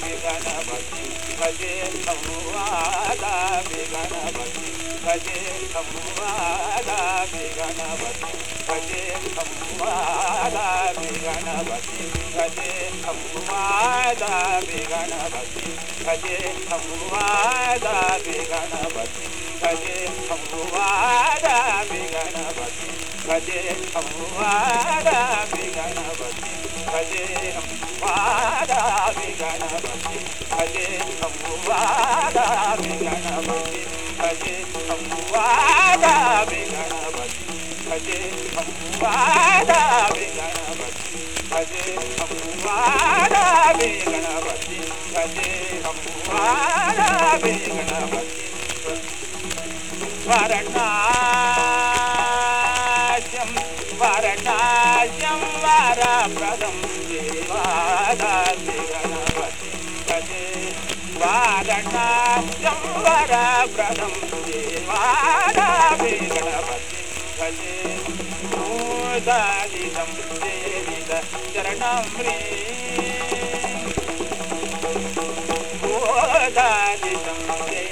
मे गणपति भजे संवादा मे गणपति भजे संवादा मे गणपति भजे संवादा मे गणपति भजे संवादा मे गणपति भजे संवादा मे गणपति भजे संवादा मे गणपति भजे संवादा मे गणपति భజే సంవాదామి గణపతి భజే సంవాదామి గణపతి భజే సంవాదామి గణపతి భజే సంవాదామి గణపతి భజే సంవాదామి గణపతి భజే సంవాదామి గణపతి. వరణాశం धं देवादावति गजे वारणाच्यं वारा प्रथम देवाणवति गजे गोदालिसं देवी चरण्री देव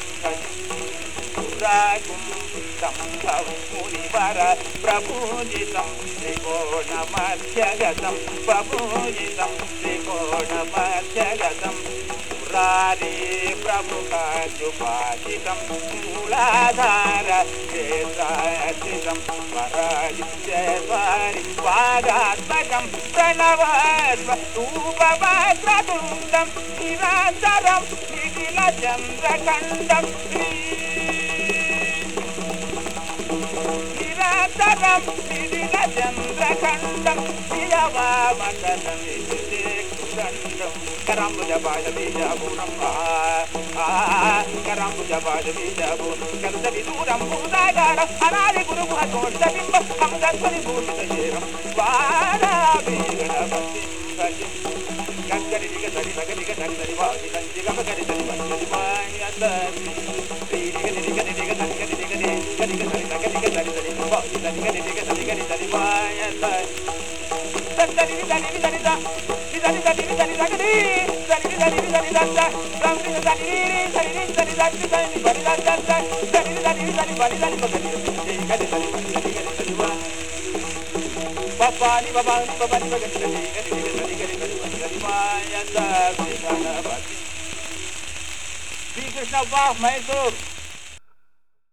मुनिवर प्रपूजितं त्रिकोणमध्यगतं प्रपूजितं त्रिकोणमध्यगतं पुरारे प्रमुखजुपाचितं मूलाधार क्षेत्रार्चितं परायुजवारि वादात्मकं प्रणवस्वरूपवात्रतुन्दं निरान्तरं निखिलचन्द्रखण्डं Shri Shatram Sirila Chandra Khandam Siyava Mandalam Khandam Karambuja Bada Bija Bunam Karambuja Bada Bija Bunam Kardavi Duram Budagara Anari Guru Makonda Bimba Amgaswari Bhusita Jeram Vada Vigada Bhakti Kankari Diga Dari Naga Diga Dari Dari Vadi Kanjiga Magari Dari Vadi Dari Vadi Dari Vadi Dari Vadi Dari Vadi Dari Vadi Krishna Bach Mysore